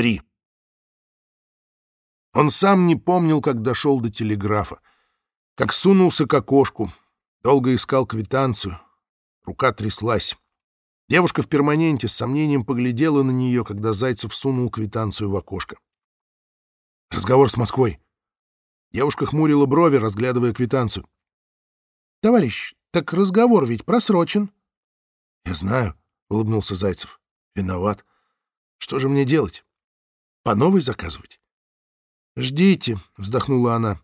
Три. Он сам не помнил, как дошел до телеграфа, как сунулся к окошку, долго искал квитанцию. Рука тряслась. Девушка в перманенте с сомнением поглядела на нее, когда Зайцев сунул квитанцию в окошко. Разговор с Москвой. Девушка хмурила брови, разглядывая квитанцию. — Товарищ, так разговор ведь просрочен. — Я знаю, — улыбнулся Зайцев. — Виноват. Что же мне делать? По новой заказывать? — Ждите, — вздохнула она.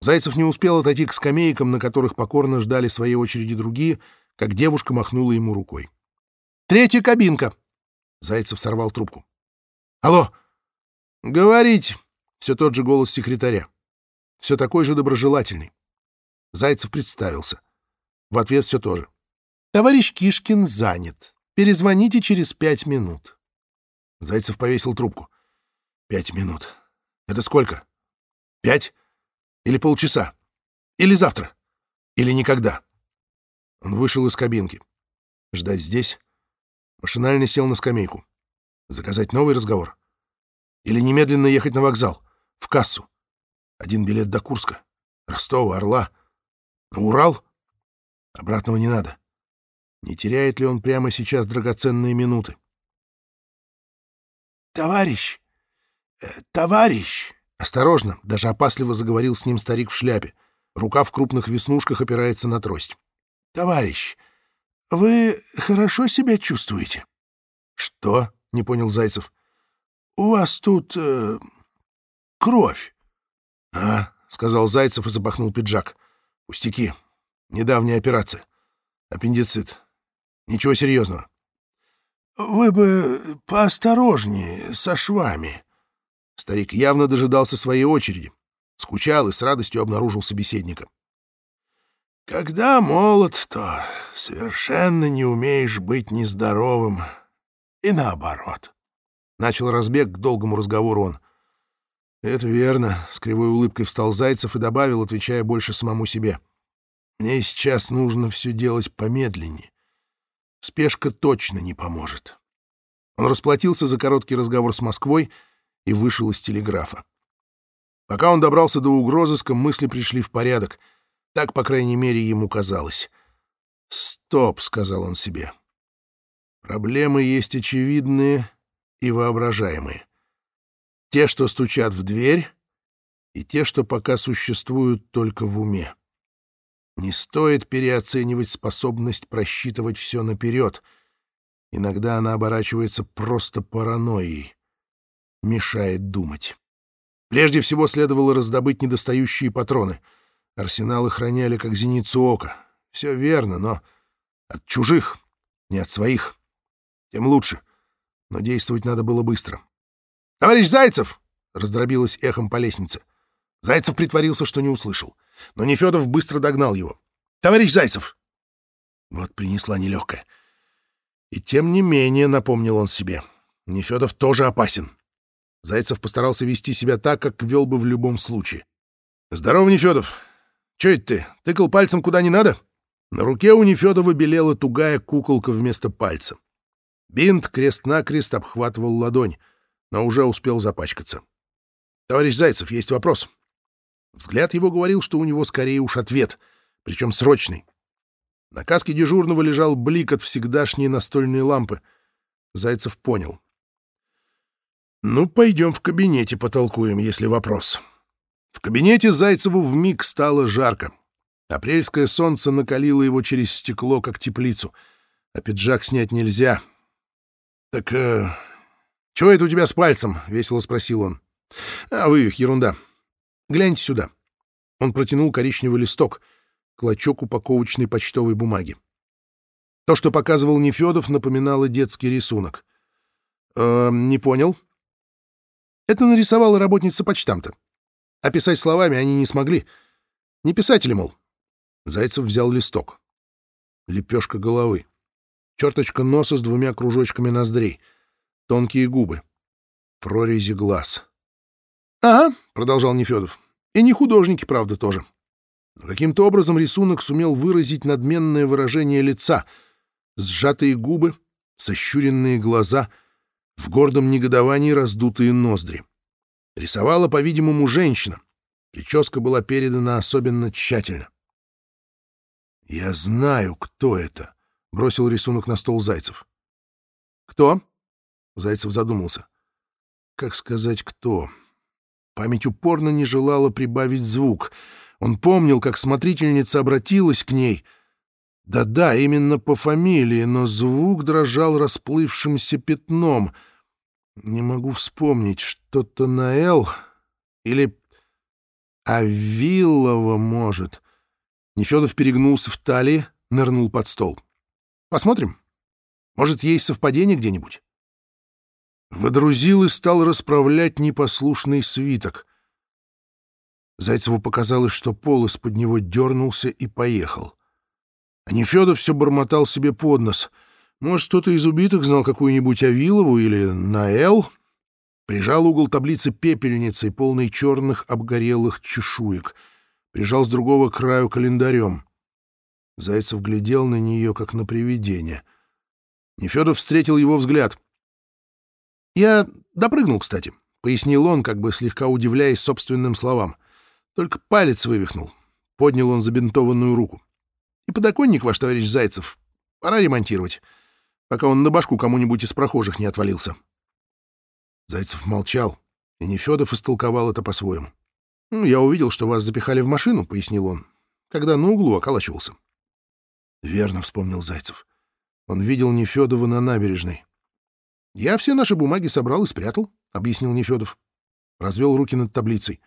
Зайцев не успел отойти к скамейкам, на которых покорно ждали своей очереди другие, как девушка махнула ему рукой. «Третья кабинка!» Зайцев сорвал трубку. «Алло!» «Говорить!» — все тот же голос секретаря. Все такой же доброжелательный. Зайцев представился. В ответ все то же. «Товарищ Кишкин занят. Перезвоните через пять минут». Зайцев повесил трубку. «Пять минут. Это сколько? Пять? Или полчаса? Или завтра? Или никогда?» Он вышел из кабинки. Ждать здесь? Машинально сел на скамейку. Заказать новый разговор? Или немедленно ехать на вокзал, в кассу? Один билет до Курска, Ростова, Орла. На Урал? Обратного не надо. Не теряет ли он прямо сейчас драгоценные минуты? «Товарищ! Э, товарищ!» Осторожно, даже опасливо заговорил с ним старик в шляпе. Рука в крупных веснушках опирается на трость. «Товарищ, вы хорошо себя чувствуете?» «Что?» — не понял Зайцев. «У вас тут... Э, кровь». «А?» — сказал Зайцев и запахнул пиджак. «Пустяки. Недавняя операция. Аппендицит. Ничего серьезного». «Вы бы поосторожнее со швами». Старик явно дожидался своей очереди. Скучал и с радостью обнаружил собеседника. «Когда молод, то совершенно не умеешь быть нездоровым. И наоборот». Начал разбег к долгому разговору он. «Это верно», — с кривой улыбкой встал Зайцев и добавил, отвечая больше самому себе. «Мне сейчас нужно все делать помедленнее. Спешка точно не поможет». Он расплатился за короткий разговор с Москвой и вышел из телеграфа. Пока он добрался до угрозыска, мысли пришли в порядок. Так, по крайней мере, ему казалось. «Стоп», — сказал он себе. «Проблемы есть очевидные и воображаемые. Те, что стучат в дверь, и те, что пока существуют только в уме. Не стоит переоценивать способность просчитывать все наперед. Иногда она оборачивается просто паранойей, мешает думать. Прежде всего следовало раздобыть недостающие патроны. Арсеналы храняли как зеницу ока. Все верно, но от чужих, не от своих. Тем лучше. Но действовать надо было быстро. «Товарищ Зайцев!» — раздробилось эхом по лестнице. Зайцев притворился, что не услышал. Но Нефедов быстро догнал его. «Товарищ Зайцев!» Вот принесла нелегкая. И тем не менее, напомнил он себе, Нефедов тоже опасен. Зайцев постарался вести себя так, как вел бы в любом случае. «Здорово, Нефедов! Че это ты? Тыкал пальцем куда не надо?» На руке у Нефедова белела тугая куколка вместо пальца. Бинт крест-накрест обхватывал ладонь, но уже успел запачкаться. «Товарищ Зайцев, есть вопрос». Взгляд его говорил, что у него скорее уж ответ, причем срочный. На каске дежурного лежал блик от всегдашней настольной лампы. Зайцев понял. «Ну, пойдем в кабинете потолкуем, если вопрос». В кабинете Зайцеву вмиг стало жарко. Апрельское солнце накалило его через стекло, как теплицу, а пиджак снять нельзя. «Так, э, чего это у тебя с пальцем?» — весело спросил он. «А вы, ерунда. Гляньте сюда». Он протянул коричневый листок, клочок упаковочной почтовой бумаги. То, что показывал Нефедов, напоминало детский рисунок. «Э, «Не понял». Это нарисовала работница почтамта. Описать словами они не смогли. Не писатели, мол. Зайцев взял листок. Лепешка головы. Черточка носа с двумя кружочками ноздрей. Тонкие губы. Прорези глаз. «Ага», — продолжал Нефедов. «И не художники, правда, тоже». Каким-то образом рисунок сумел выразить надменное выражение лица, сжатые губы, сощуренные глаза, В гордом негодовании раздутые ноздри. Рисовала, по-видимому, женщина. Прическа была передана особенно тщательно. «Я знаю, кто это», — бросил рисунок на стол Зайцев. «Кто?» — Зайцев задумался. «Как сказать, кто?» Память упорно не желала прибавить звук. Он помнил, как смотрительница обратилась к ней. Да-да, именно по фамилии, но звук дрожал расплывшимся пятном. Не могу вспомнить, что-то на «Л» или «Авилова», может. Нефедов перегнулся в талии, нырнул под стол. «Посмотрим. Может, есть совпадение где-нибудь?» Водрузил и стал расправлять непослушный свиток. Зайцеву показалось, что пол из-под него дернулся и поехал. А Нефедов все бормотал себе под нос. Может, кто-то из убитых знал какую-нибудь Авилову или Наэл? Прижал угол таблицы пепельницей, полной черных обгорелых чешуек. Прижал с другого краю календарем. Зайцев глядел на нее, как на привидение. Нефедов встретил его взгляд. «Я допрыгнул, кстати», — пояснил он, как бы слегка удивляясь собственным словам. «Только палец вывихнул». Поднял он забинтованную руку. «И подоконник, ваш товарищ Зайцев, пора ремонтировать, пока он на башку кому-нибудь из прохожих не отвалился». Зайцев молчал, и Нефедов истолковал это по-своему. «Ну, «Я увидел, что вас запихали в машину», — пояснил он, когда на углу околачивался. «Верно», — вспомнил Зайцев. Он видел Нефедова на набережной. «Я все наши бумаги собрал и спрятал», — объяснил Нефедов. Развел руки над таблицей.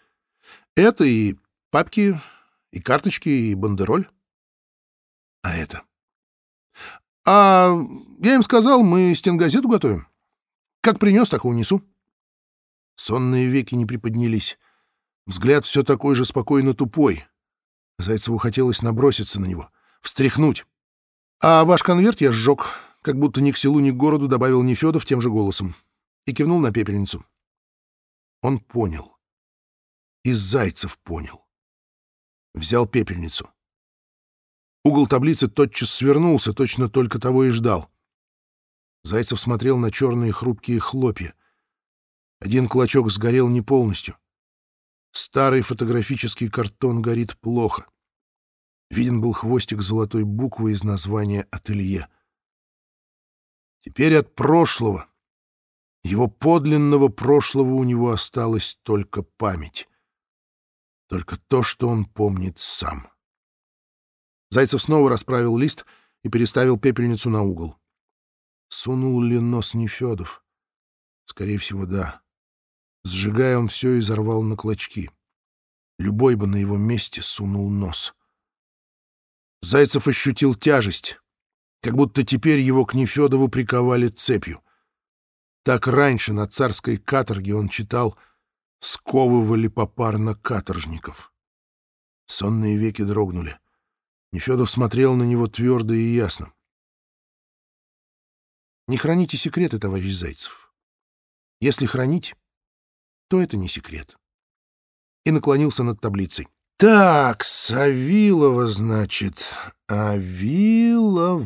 «Это и папки, и карточки, и бандероль». «А это?» «А я им сказал, мы стенгазету готовим. Как принес, так и унесу». Сонные веки не приподнялись. Взгляд все такой же спокойно тупой. Зайцеву хотелось наброситься на него, встряхнуть. «А ваш конверт я сжег как будто ни к селу, ни к городу добавил Нефедов тем же голосом и кивнул на пепельницу. Он понял. И Зайцев понял. Взял пепельницу. Угол таблицы тотчас свернулся, точно только того и ждал. Зайцев смотрел на черные хрупкие хлопья. Один клочок сгорел не полностью. Старый фотографический картон горит плохо. Виден был хвостик золотой буквы из названия «Ателье». Теперь от прошлого, его подлинного прошлого у него осталась только память. Только то, что он помнит сам. Зайцев снова расправил лист и переставил пепельницу на угол. Сунул ли нос Нефедов? Скорее всего, да. Сжигая, он все изорвал на клочки. Любой бы на его месте сунул нос. Зайцев ощутил тяжесть как будто теперь его к Нефедову приковали цепью. Так раньше на царской каторге он читал «Сковывали попарно каторжников». Сонные веки дрогнули. Нефедов смотрел на него твердо и ясно. «Не храните секреты, товарищ Зайцев. Если хранить, то это не секрет». И наклонился над таблицей. «Так, Савилова, значит, Авилова...»